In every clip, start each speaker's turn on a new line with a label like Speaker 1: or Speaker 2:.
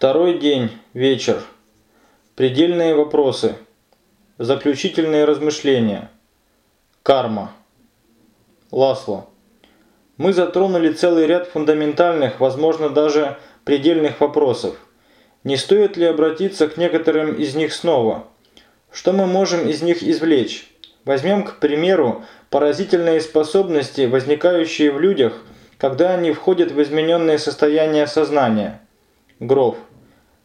Speaker 1: Второй день, вечер. Предельные вопросы. Заключительные размышления. Карма. Ласло. Мы затронули целый ряд фундаментальных, возможно даже предельных вопросов. Не стоит ли обратиться к некоторым из них снова? Что мы можем из них извлечь? Возьмем, к примеру, поразительные способности, возникающие в людях, когда они входят в измененное состояние сознания. Гров.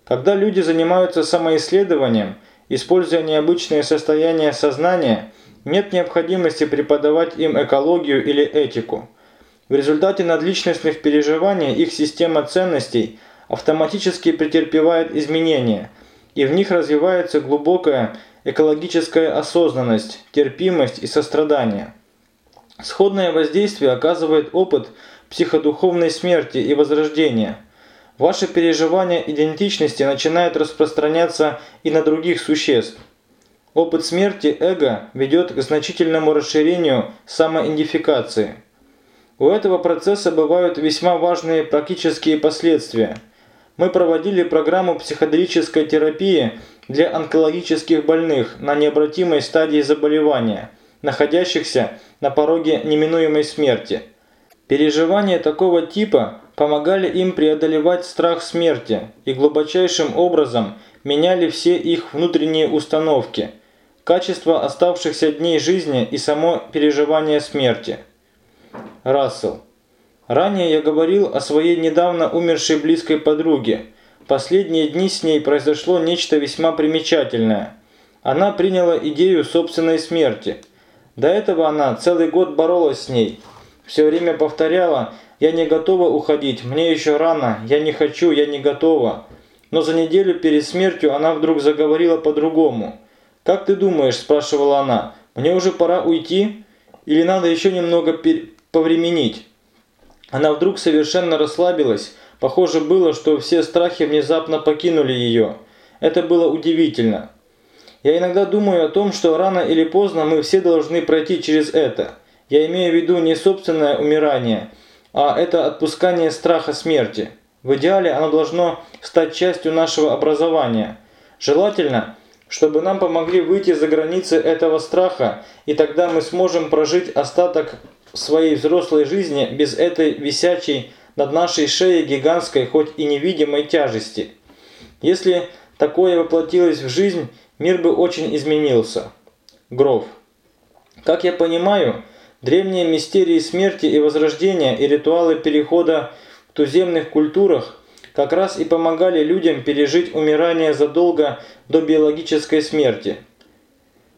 Speaker 1: Когда люди занимаются самоисследованием, используя необычные состояния сознания, нет необходимости преподавать им экологию или этику. В результате надличностных переживаний их система ценностей автоматически претерпевает изменения, и в них развивается глубокая экологическая осознанность, терпимость и сострадание. Сходное воздействие оказывает опыт психодуховной смерти и возрождения – Ваше переживание идентичности начинает распространяться и на других существ. Опыт смерти эго ведет к значительному расширению самоидентификации. У этого процесса бывают весьма важные практические последствия. Мы проводили программу психоделической терапии для онкологических больных на необратимой стадии заболевания, находящихся на пороге неминуемой смерти. Переживания такого типа помогали им преодолевать страх смерти и глубочайшим образом меняли все их внутренние установки, качество оставшихся дней жизни и само переживание смерти. Рассел. Ранее я говорил о своей недавно умершей близкой подруге. Последние дни с ней произошло нечто весьма примечательное. Она приняла идею собственной смерти. До этого она целый год боролась с ней. Все время повторяла я не готова уходить, мне еще рано, я не хочу, я не готова. Но за неделю перед смертью она вдруг заговорила по-другому. «Как ты думаешь?» – спрашивала она. «Мне уже пора уйти? Или надо еще немного повременить?» Она вдруг совершенно расслабилась. Похоже было, что все страхи внезапно покинули ее. Это было удивительно. Я иногда думаю о том, что рано или поздно мы все должны пройти через это. Я имею в виду не собственное умирание – а это отпускание страха смерти. В идеале оно должно стать частью нашего образования. Желательно, чтобы нам помогли выйти за границы этого страха, и тогда мы сможем прожить остаток своей взрослой жизни без этой висячей над нашей шеей гигантской, хоть и невидимой тяжести. Если такое воплотилось в жизнь, мир бы очень изменился. Гров. Как я понимаю, Древние мистерии смерти и возрождения и ритуалы перехода в туземных культурах как раз и помогали людям пережить умирание задолго до биологической смерти.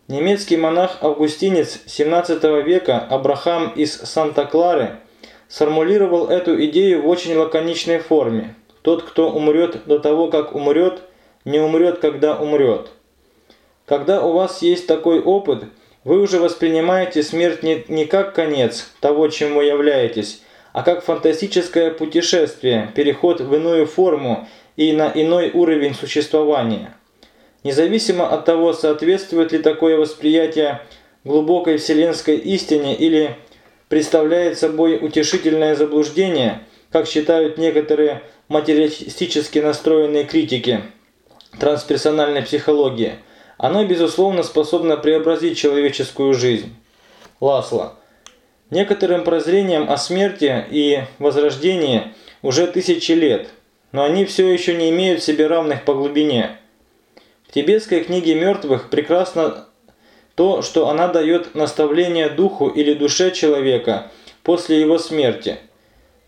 Speaker 1: Немецкий монах-августинец 17 века Абрахам из Санта-Клары сформулировал эту идею в очень лаконичной форме. Тот, кто умрет до того, как умрет, не умрет, когда умрет. Когда у вас есть такой опыт – вы уже воспринимаете смерть не, не как конец того, чем вы являетесь, а как фантастическое путешествие, переход в иную форму и на иной уровень существования. Независимо от того, соответствует ли такое восприятие глубокой вселенской истине или представляет собой утешительное заблуждение, как считают некоторые материалистически настроенные критики трансперсональной психологии – оно, безусловно, способно преобразить человеческую жизнь. Ласло. Некоторым прозрениям о смерти и возрождении уже тысячи лет, но они все еще не имеют себе равных по глубине. В тибетской книге мертвых прекрасно то, что она дает наставление духу или душе человека после его смерти.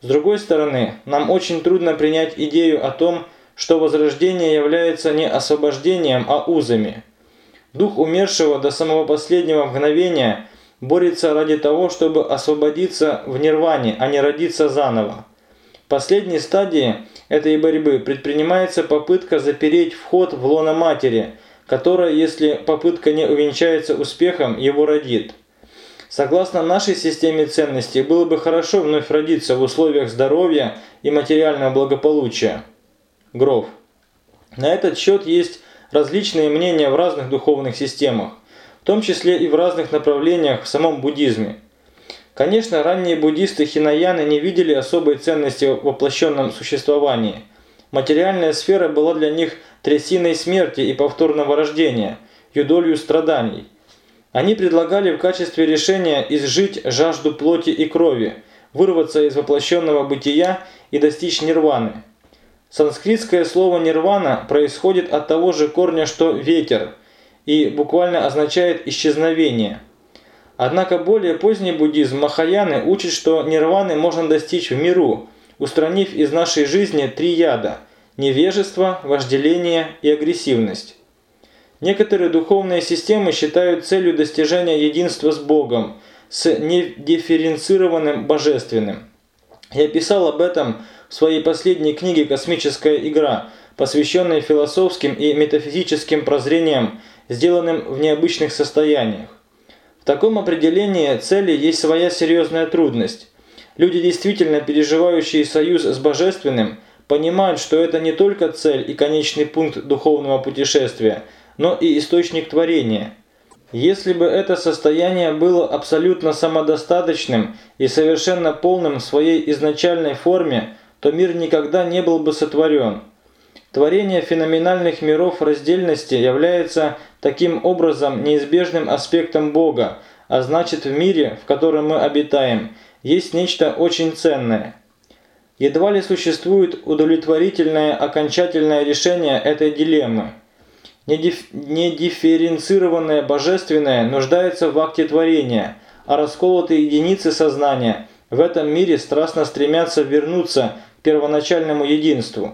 Speaker 1: С другой стороны, нам очень трудно принять идею о том, что возрождение является не освобождением, а узами. Дух умершего до самого последнего мгновения борется ради того, чтобы освободиться в нирване, а не родиться заново. В последней стадии этой борьбы предпринимается попытка запереть вход в лоно матери, которая, если попытка не увенчается успехом, его родит. Согласно нашей системе ценностей, было бы хорошо вновь родиться в условиях здоровья и материального благополучия. Гров. На этот счет есть различные мнения в разных духовных системах, в том числе и в разных направлениях в самом буддизме. Конечно, ранние буддисты Хинаяны не видели особой ценности в воплощенном существовании. материальная сфера была для них трясиной смерти и повторного рождения, юдолью страданий. Они предлагали в качестве решения изжить жажду плоти и крови, вырваться из воплощенного бытия и достичь нирваны. Санскритское слово «нирвана» происходит от того же корня, что «ветер», и буквально означает «исчезновение». Однако более поздний буддизм Махаяны учит, что нирваны можно достичь в миру, устранив из нашей жизни три яда – невежество, вожделение и агрессивность. Некоторые духовные системы считают целью достижения единства с Богом, с недифференцированным божественным. Я писал об этом в своей последней книге «Космическая игра», посвященной философским и метафизическим прозрениям, сделанным в необычных состояниях. В таком определении цели есть своя серьезная трудность. Люди, действительно переживающие союз с Божественным, понимают, что это не только цель и конечный пункт духовного путешествия, но и источник творения. Если бы это состояние было абсолютно самодостаточным и совершенно полным в своей изначальной форме, то мир никогда не был бы сотворен. Творение феноменальных миров раздельности является таким образом неизбежным аспектом Бога, а значит в мире, в котором мы обитаем, есть нечто очень ценное. Едва ли существует удовлетворительное окончательное решение этой дилеммы. Недифференцированное божественное нуждается в акте творения, а расколотые единицы сознания в этом мире страстно стремятся вернуться первоначальному единству.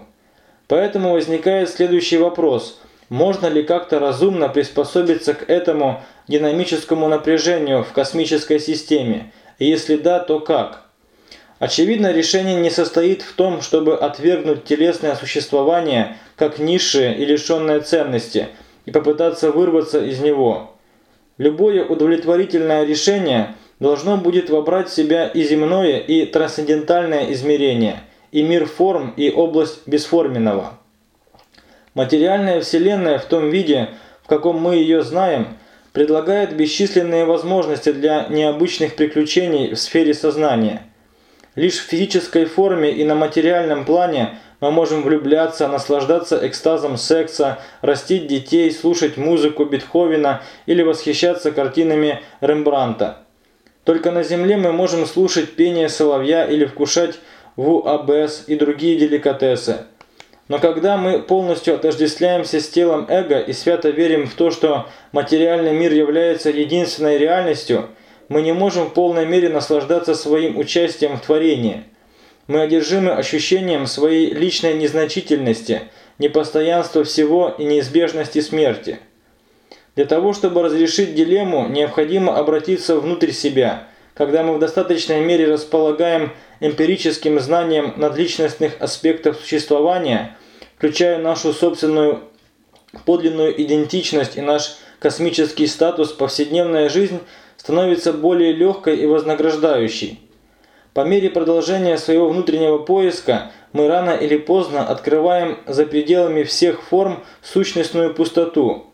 Speaker 1: Поэтому возникает следующий вопрос. Можно ли как-то разумно приспособиться к этому динамическому напряжению в космической системе? И если да, то как? Очевидно, решение не состоит в том, чтобы отвергнуть телесное существование как низшее и лишенное ценности и попытаться вырваться из него. Любое удовлетворительное решение должно будет вобрать в себя и земное, и трансцендентальное измерение – и мир форм и область бесформенного. Материальная Вселенная в том виде, в каком мы ее знаем, предлагает бесчисленные возможности для необычных приключений в сфере сознания. Лишь в физической форме и на материальном плане мы можем влюбляться, наслаждаться экстазом секса, растить детей, слушать музыку Бетховена или восхищаться картинами Рембранта. Только на Земле мы можем слушать пение соловья или вкушать ВУАБС и другие деликатесы. Но когда мы полностью отождествляемся с телом эго и свято верим в то, что материальный мир является единственной реальностью, мы не можем в полной мере наслаждаться своим участием в творении. Мы одержимы ощущением своей личной незначительности, непостоянства всего и неизбежности смерти. Для того, чтобы разрешить дилемму, необходимо обратиться внутрь себя, когда мы в достаточной мере располагаем эмпирическим знанием надличностных аспектов существования, включая нашу собственную подлинную идентичность и наш космический статус, повседневная жизнь становится более легкой и вознаграждающей. По мере продолжения своего внутреннего поиска мы рано или поздно открываем за пределами всех форм сущностную пустоту.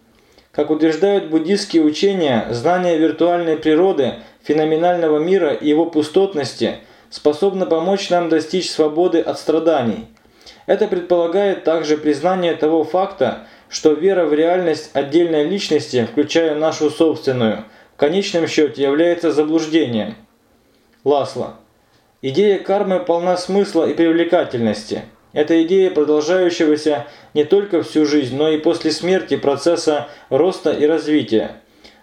Speaker 1: Как утверждают буддистские учения, знание виртуальной природы, феноменального мира и его пустотности – способна помочь нам достичь свободы от страданий. Это предполагает также признание того факта, что вера в реальность отдельной личности, включая нашу собственную, в конечном счете является заблуждением. Ласло. Идея кармы полна смысла и привлекательности. Это идея продолжающегося не только всю жизнь, но и после смерти процесса роста и развития.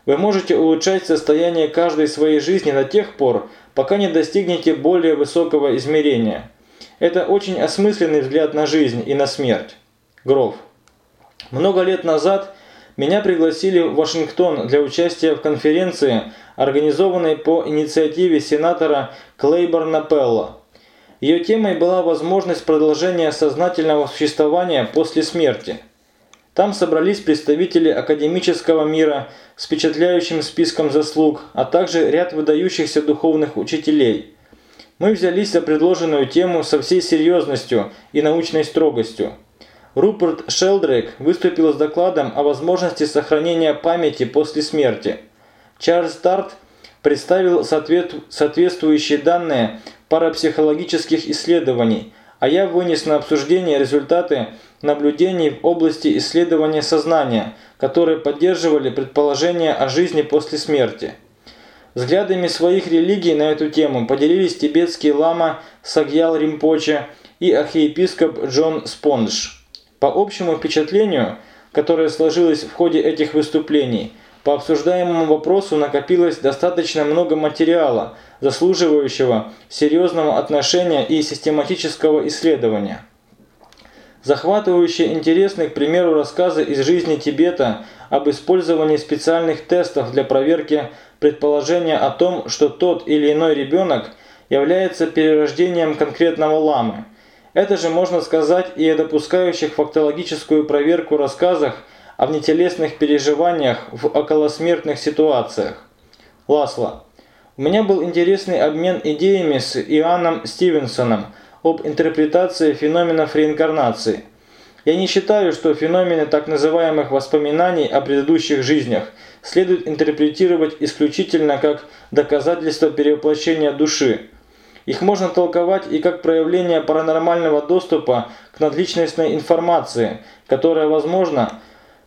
Speaker 1: Вы можете улучшать состояние каждой своей жизни до тех пор, пока не достигнете более высокого измерения. Это очень осмысленный взгляд на жизнь и на смерть. Гров. Много лет назад меня пригласили в Вашингтон для участия в конференции, организованной по инициативе сенатора Клейборна Пелла. Ее темой была возможность продолжения сознательного существования после смерти – там собрались представители академического мира с впечатляющим списком заслуг, а также ряд выдающихся духовных учителей. Мы взялись за предложенную тему со всей серьезностью и научной строгостью. Руперт Шелдрейк выступил с докладом о возможности сохранения памяти после смерти. Чарльз Тарт представил соответствующие данные парапсихологических исследований, а я вынес на обсуждение результаты наблюдений в области исследования сознания, которые поддерживали предположения о жизни после смерти. Взглядами своих религий на эту тему поделились тибетский лама Сагьял Римпоче и архиепископ Джон Спондж. По общему впечатлению, которое сложилось в ходе этих выступлений, по обсуждаемому вопросу накопилось достаточно много материала, заслуживающего серьезного отношения и систематического исследования. Захватывающие интересные, к примеру, рассказы из жизни Тибета об использовании специальных тестов для проверки предположения о том, что тот или иной ребенок является перерождением конкретного ламы. Это же можно сказать и о допускающих фактологическую проверку рассказах о внетелесных переживаниях в околосмертных ситуациях. Ласло. У меня был интересный обмен идеями с Иоанном Стивенсоном об интерпретации феноменов реинкарнации. Я не считаю, что феномены так называемых воспоминаний о предыдущих жизнях следует интерпретировать исключительно как доказательство перевоплощения души. Их можно толковать и как проявление паранормального доступа к надличностной информации, которая, возможно,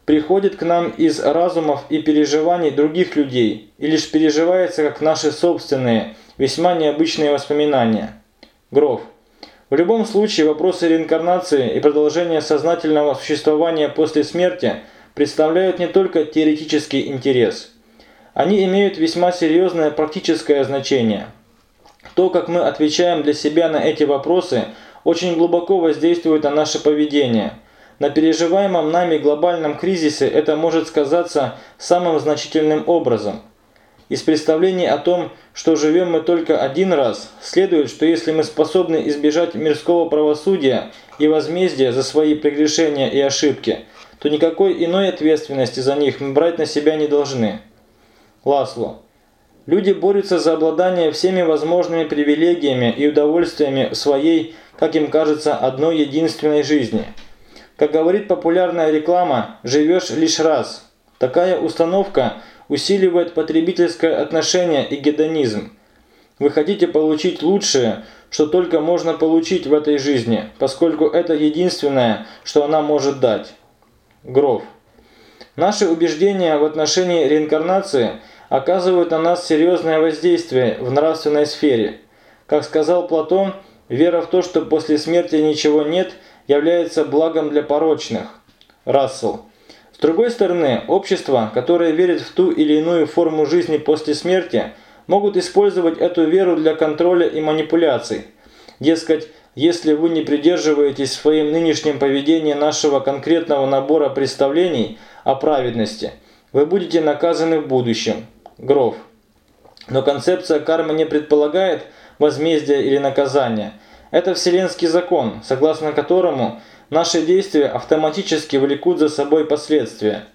Speaker 1: приходит к нам из разумов и переживаний других людей и лишь переживается как наши собственные, весьма необычные воспоминания. Гров. В любом случае вопросы реинкарнации и продолжения сознательного существования после смерти представляют не только теоретический интерес. Они имеют весьма серьезное практическое значение. То, как мы отвечаем для себя на эти вопросы, очень глубоко воздействует на наше поведение – на переживаемом нами глобальном кризисе это может сказаться самым значительным образом. Из представлений о том, что живем мы только один раз, следует, что если мы способны избежать мирского правосудия и возмездия за свои прегрешения и ошибки, то никакой иной ответственности за них мы брать на себя не должны. Ласло. Люди борются за обладание всеми возможными привилегиями и удовольствиями своей, как им кажется, одной единственной жизни – как говорит популярная реклама, живешь лишь раз. Такая установка усиливает потребительское отношение и гедонизм. Вы хотите получить лучшее, что только можно получить в этой жизни, поскольку это единственное, что она может дать. Гров. Наши убеждения в отношении реинкарнации оказывают на нас серьезное воздействие в нравственной сфере. Как сказал Платон, вера в то, что после смерти ничего нет – является благом для порочных. Рассел. Другой стороны, общества, которые верят в ту или иную форму жизни после смерти, могут использовать эту веру для контроля и манипуляций. Дескать, если вы не придерживаетесь в своем нынешнем нашего конкретного набора представлений о праведности, вы будете наказаны в будущем. Гров. Но концепция кармы не предполагает возмездия или наказания – это вселенский закон, согласно которому наши действия автоматически влекут за собой последствия.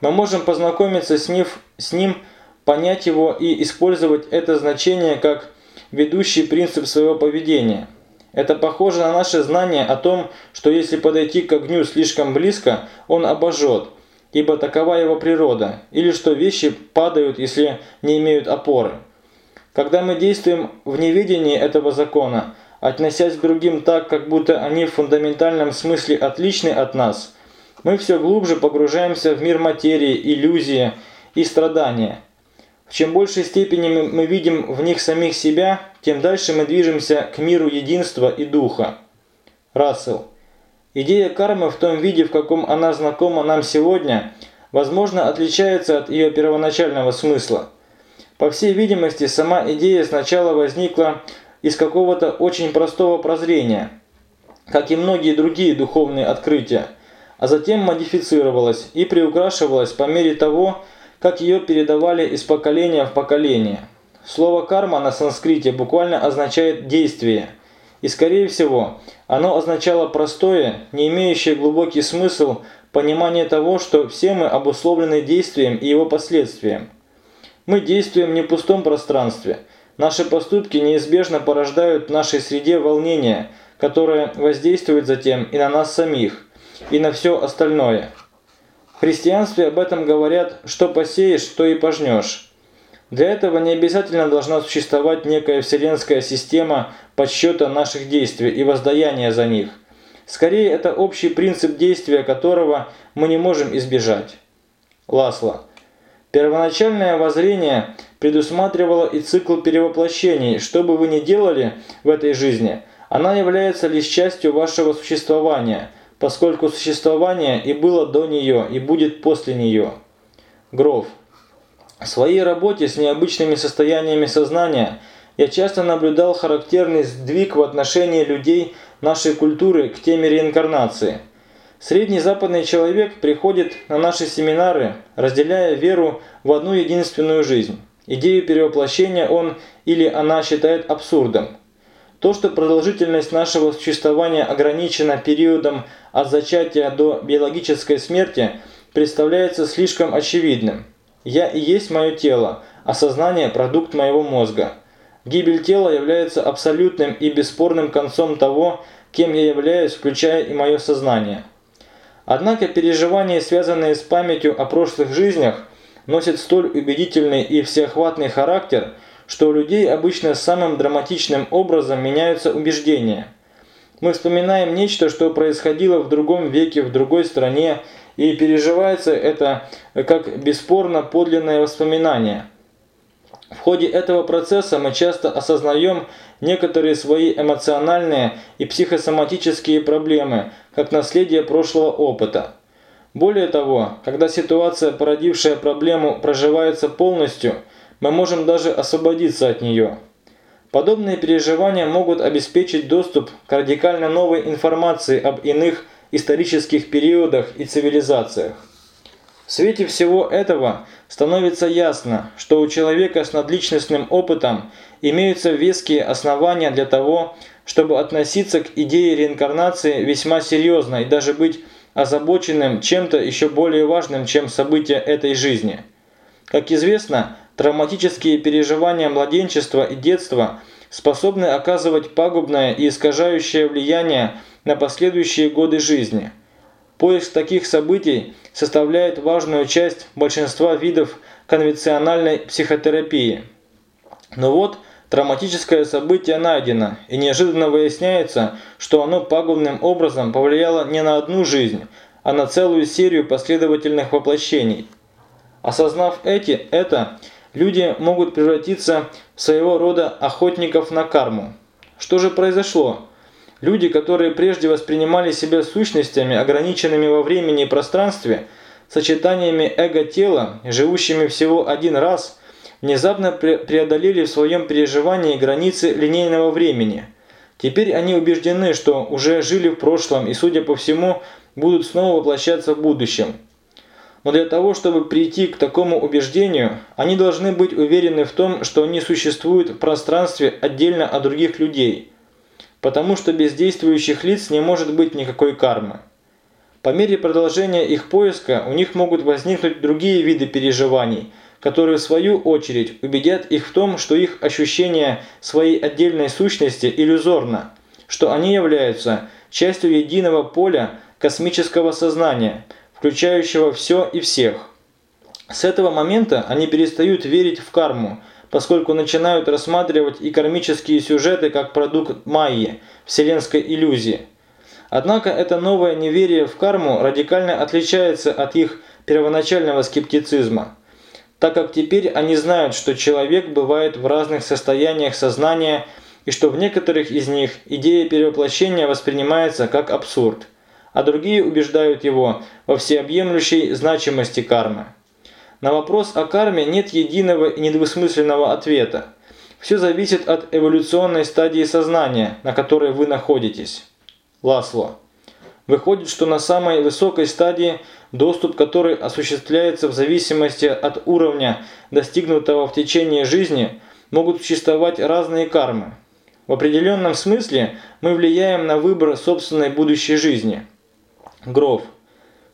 Speaker 1: Мы можем познакомиться с ним, с ним, понять его и использовать это значение как ведущий принцип своего поведения. Это похоже на наше знание о том, что если подойти к огню слишком близко, он обожжет, ибо такова его природа, или что вещи падают, если не имеют опоры. Когда мы действуем в неведении этого закона – относясь к другим так, как будто они в фундаментальном смысле отличны от нас, мы все глубже погружаемся в мир материи, иллюзии и страдания. В чем большей степени мы видим в них самих себя, тем дальше мы движемся к миру единства и духа. Рассел. Идея кармы в том виде, в каком она знакома нам сегодня, возможно, отличается от ее первоначального смысла. По всей видимости, сама идея сначала возникла из какого-то очень простого прозрения, как и многие другие духовные открытия, а затем модифицировалась и приукрашивалась по мере того, как ее передавали из поколения в поколение. Слово «карма» на санскрите буквально означает «действие», и, скорее всего, оно означало простое, не имеющее глубокий смысл понимание того, что все мы обусловлены действием и его последствием. Мы действуем не в пустом пространстве – Наши поступки неизбежно порождают в нашей среде волнение, которое воздействует затем и на нас самих, и на все остальное. В христианстве об этом говорят «что посеешь, то и пожнешь». Для этого не обязательно должна существовать некая вселенская система подсчета наших действий и воздаяния за них. Скорее, это общий принцип действия которого мы не можем избежать. Ласло. Первоначальное воззрение предусматривало и цикл перевоплощений. Что бы вы ни делали в этой жизни, она является лишь частью вашего существования, поскольку существование и было до нее, и будет после нее. Гров. В своей работе с необычными состояниями сознания я часто наблюдал характерный сдвиг в отношении людей нашей культуры к теме реинкарнации. Средний западный человек приходит на наши семинары, разделяя веру в одну единственную жизнь. Идею перевоплощения он или она считает абсурдом. То, что продолжительность нашего существования ограничена периодом от зачатия до биологической смерти, представляется слишком очевидным. Я и есть мое тело, а сознание – продукт моего мозга. Гибель тела является абсолютным и бесспорным концом того, кем я являюсь, включая и мое сознание. Однако переживания, связанные с памятью о прошлых жизнях, носят столь убедительный и всеохватный характер, что у людей обычно самым драматичным образом меняются убеждения. Мы вспоминаем нечто, что происходило в другом веке, в другой стране, и переживается это как бесспорно подлинное воспоминание. В ходе этого процесса мы часто осознаем некоторые свои эмоциональные и психосоматические проблемы, как наследие прошлого опыта. Более того, когда ситуация, породившая проблему, проживается полностью, мы можем даже освободиться от нее. Подобные переживания могут обеспечить доступ к радикально новой информации об иных исторических периодах и цивилизациях. В свете всего этого становится ясно, что у человека с надличностным опытом имеются веские основания для того, чтобы относиться к идее реинкарнации весьма серьезно и даже быть озабоченным чем-то еще более важным, чем события этой жизни. Как известно, травматические переживания младенчества и детства способны оказывать пагубное и искажающее влияние на последующие годы жизни. Поиск таких событий составляет важную часть большинства видов конвенциональной психотерапии. Но вот травматическое событие найдено, и неожиданно выясняется, что оно пагубным образом повлияло не на одну жизнь, а на целую серию последовательных воплощений. Осознав эти, это, люди могут превратиться в своего рода охотников на карму. Что же произошло? Люди, которые прежде воспринимали себя сущностями, ограниченными во времени и пространстве, сочетаниями эго-тела, живущими всего один раз, внезапно преодолели в своем переживании границы линейного времени. Теперь они убеждены, что уже жили в прошлом и, судя по всему, будут снова воплощаться в будущем. Но для того, чтобы прийти к такому убеждению, они должны быть уверены в том, что они существуют в пространстве отдельно от других людей – потому что без действующих лиц не может быть никакой кармы. По мере продолжения их поиска у них могут возникнуть другие виды переживаний, которые в свою очередь убедят их в том, что их ощущение своей отдельной сущности иллюзорно, что они являются частью единого поля космического сознания, включающего все и всех. С этого момента они перестают верить в карму – поскольку начинают рассматривать и кармические сюжеты как продукт майи, вселенской иллюзии. Однако это новое неверие в карму радикально отличается от их первоначального скептицизма, так как теперь они знают, что человек бывает в разных состояниях сознания и что в некоторых из них идея перевоплощения воспринимается как абсурд, а другие убеждают его во всеобъемлющей значимости кармы. На вопрос о карме нет единого и недвусмысленного ответа. Все зависит от эволюционной стадии сознания, на которой вы находитесь. Ласло. Выходит, что на самой высокой стадии, доступ которой осуществляется в зависимости от уровня, достигнутого в течение жизни, могут существовать разные кармы. В определенном смысле мы влияем на выбор собственной будущей жизни. Гров.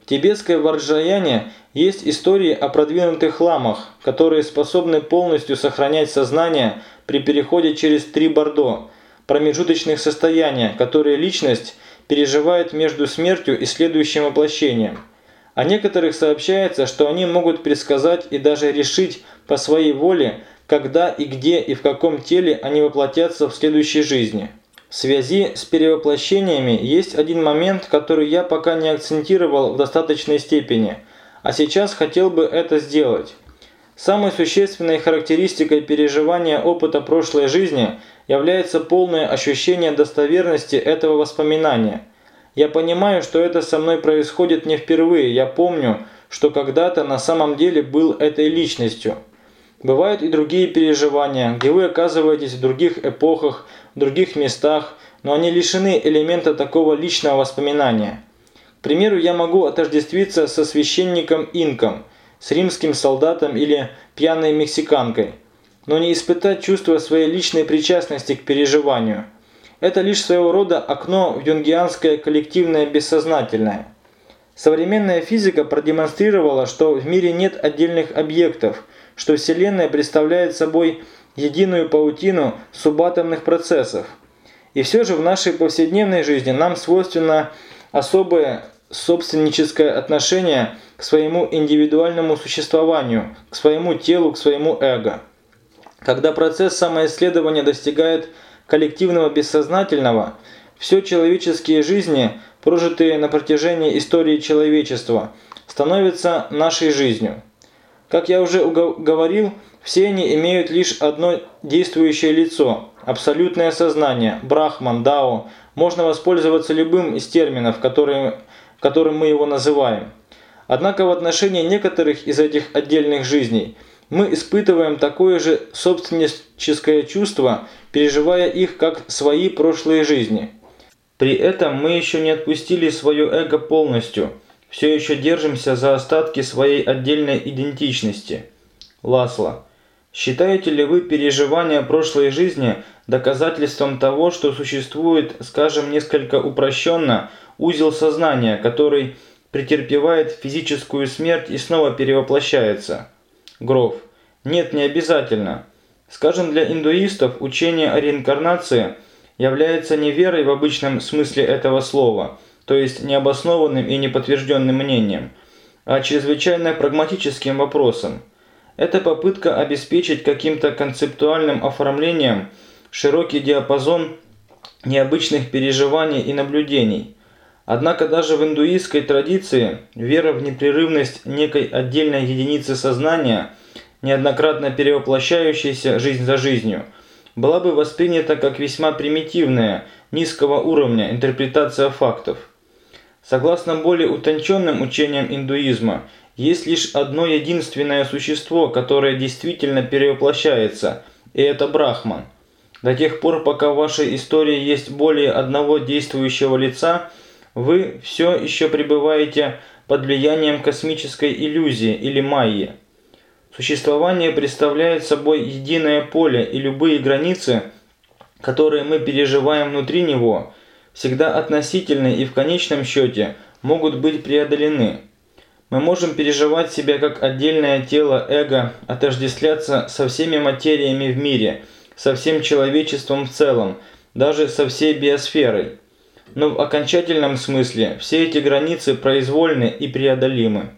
Speaker 1: В тибетской Варджаяне есть истории о продвинутых ламах, которые способны полностью сохранять сознание при переходе через три бордо, промежуточных состояния, которые личность переживает между смертью и следующим воплощением. О некоторых сообщается, что они могут предсказать и даже решить по своей воле, когда и где и в каком теле они воплотятся в следующей жизни. В связи с перевоплощениями есть один момент, который я пока не акцентировал в достаточной степени, а сейчас хотел бы это сделать. Самой существенной характеристикой переживания опыта прошлой жизни является полное ощущение достоверности этого воспоминания. Я понимаю, что это со мной происходит не впервые, я помню, что когда-то на самом деле был этой личностью. Бывают и другие переживания, где вы оказываетесь в других эпохах, в других местах, но они лишены элемента такого личного воспоминания. К примеру, я могу отождествиться со священником-инком – с римским солдатом или пьяной мексиканкой, но не испытать чувство своей личной причастности к переживанию. Это лишь своего рода окно в юнгианское коллективное бессознательное. Современная физика продемонстрировала, что в мире нет отдельных объектов, что Вселенная представляет собой единую паутину субатомных процессов. И все же в нашей повседневной жизни нам свойственно особое собственническое отношение к своему индивидуальному существованию, к своему телу, к своему эго. Когда процесс самоисследования достигает коллективного бессознательного, все человеческие жизни, прожитые на протяжении истории человечества, становятся нашей жизнью. Как я уже говорил, все они имеют лишь одно действующее лицо – абсолютное сознание, брахман, дао. Можно воспользоваться любым из терминов, которые, которым мы его называем – Однако в отношении некоторых из этих отдельных жизней мы испытываем такое же собственническое чувство, переживая их как свои прошлые жизни. При этом мы еще не отпустили свое эго полностью, все еще держимся за остатки своей отдельной идентичности. Ласло. Считаете ли вы переживания прошлой жизни доказательством того, что существует, скажем несколько упрощенно, узел сознания, который – претерпевает физическую смерть и снова перевоплощается. Гров. Нет, не обязательно. Скажем, для индуистов учение о реинкарнации является не верой в обычном смысле этого слова, то есть необоснованным и неподтвержденным мнением, а чрезвычайно прагматическим вопросом. Это попытка обеспечить каким-то концептуальным оформлением широкий диапазон необычных переживаний и наблюдений – Однако даже в индуистской традиции вера в непрерывность некой отдельной единицы сознания, неоднократно перевоплощающейся жизнь за жизнью, была бы воспринята как весьма примитивная, низкого уровня интерпретация фактов. Согласно более утонченным учениям индуизма, есть лишь одно единственное существо, которое действительно перевоплощается, и это Брахман. До тех пор, пока в вашей истории есть более одного действующего лица – вы все еще пребываете под влиянием космической иллюзии или майи. Существование представляет собой единое поле, и любые границы, которые мы переживаем внутри него, всегда относительны и в конечном счете могут быть преодолены. Мы можем переживать себя как отдельное тело эго, отождествляться со всеми материями в мире, со всем человечеством в целом, даже со всей биосферой но в окончательном смысле все эти границы произвольны и преодолимы.